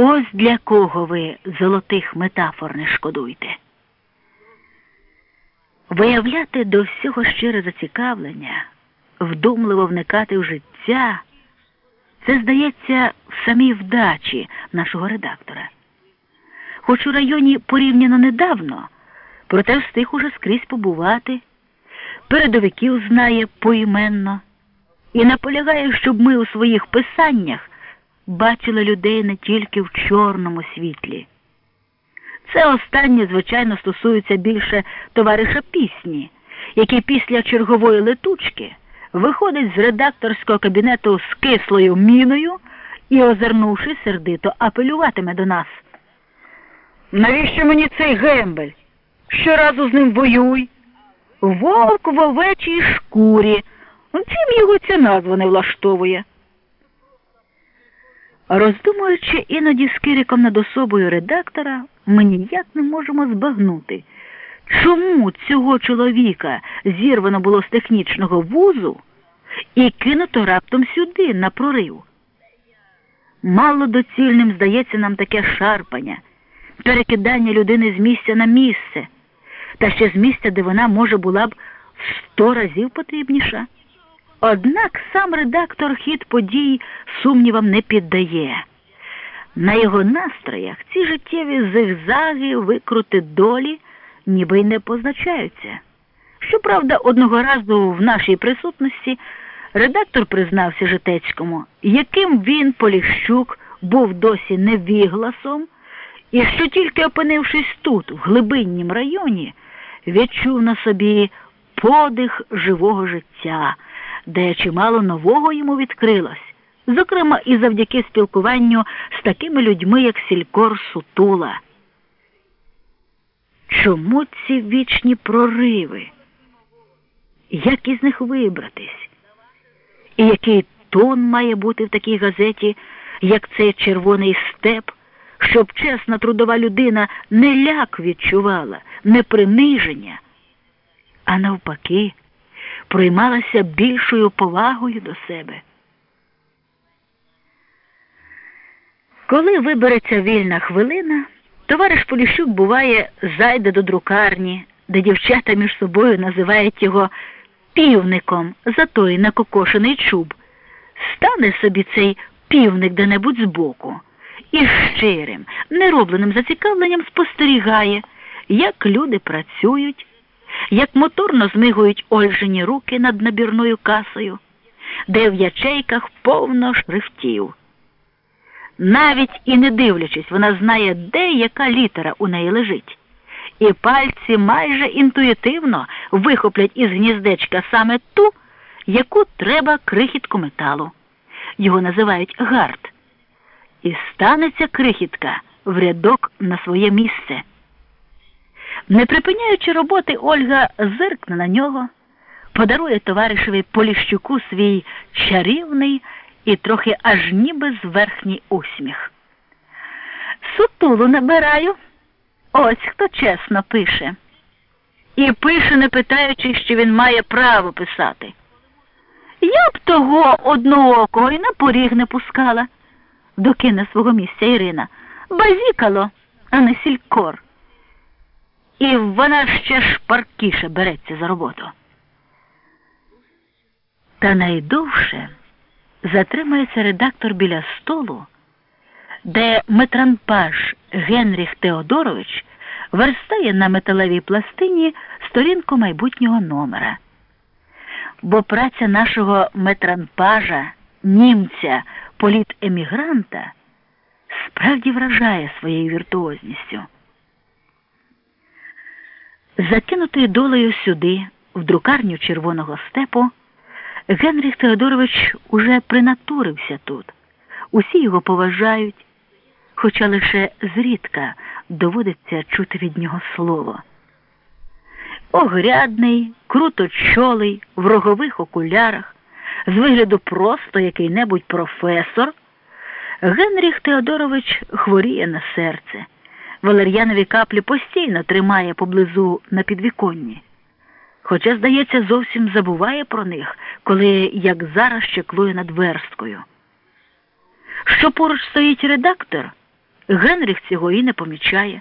Ось для кого ви золотих метафор не шкодуйте. Виявляти до всього щире зацікавлення, вдумливо вникати в життя, це здається в самій вдачі нашого редактора. Хоч у районі порівняно недавно, проте встиг уже скрізь побувати, передовиків знає поіменно і наполягає, щоб ми у своїх писаннях бачили людей не тільки в чорному світлі. Це останнє, звичайно, стосується більше товариша пісні, який після чергової летучки виходить з редакторського кабінету з кислою міною і, озирнувши сердито, апелюватиме до нас. Навіщо мені цей гембель? Щоразу з ним воюй. Вовк в овечій шкурі. Чим його ця назва не влаштовує? Роздумуючи іноді з кириком над особою редактора, ми ніяк не можемо збагнути, чому цього чоловіка зірвано було з технічного вузу і кинуто раптом сюди, на прорив. Мало доцільним здається нам таке шарпання, перекидання людини з місця на місце, та ще з місця, де вона може була б сто разів потрібніша. Однак сам редактор хід подій сумнівам не піддає. На його настроях ці життєві зигзаги, викрути долі, ніби й не позначаються. Щоправда, одного разу в нашій присутності редактор признався Житецькому, яким він, Поліщук, був досі невігласом, і що тільки опинившись тут, в глибиннім районі, відчув на собі подих живого життя де чимало нового йому відкрилось, зокрема і завдяки спілкуванню з такими людьми, як Сількор Сутула. Чому ці вічні прориви? Як із них вибратись? І який тон має бути в такій газеті, як цей червоний степ, щоб чесна трудова людина не ляк відчувала, не приниження, а навпаки приймалася більшою повагою до себе. Коли вибереться вільна хвилина, товариш Поліщук буває зайде до друкарні, де дівчата між собою називають його півником за той накокошений чуб. Стане собі цей півник де-небудь збоку і щирим, неробленим зацікавленням спостерігає, як люди працюють як моторно змигують Ольжині руки над набірною касою, де в ячейках повно шрифтів. Навіть і не дивлячись, вона знає, де яка літера у неї лежить, і пальці майже інтуїтивно вихоплять із гніздечка саме ту, яку треба крихітку металу. Його називають гард. І станеться крихітка в рядок на своє місце. Не припиняючи роботи, Ольга зиркне на нього, подарує товаришеві Поліщуку свій чарівний і трохи аж ніби зверхній усміх. Сутулу набираю, ось хто чесно пише. І пише, не питаючи, що він має право писати. Я б того одноокого і на поріг не пускала, докине свого місця Ірина. Базікало, а не сількор і вона ще шпаркіше береться за роботу. Та найдовше затримається редактор біля столу, де метранпаж Генріх Теодорович верстає на металевій пластині сторінку майбутнього номера. Бо праця нашого метранпажа, німця, політемігранта справді вражає своєю віртуозністю. Закинутий долею сюди, в друкарню червоного степу, Генріх Теодорович уже принатурився тут. Усі його поважають, хоча лише зрідка доводиться чути від нього слово. Огрядний, круто чолий, в рогових окулярах, з вигляду просто який-небудь професор, Генріх Теодорович хворіє на серце. Валер'янові каплі постійно тримає поблизу на підвіконні. Хоча, здається, зовсім забуває про них, коли як зараз чеклує над версткою. Що поруч стоїть редактор, Генріх цього і не помічає.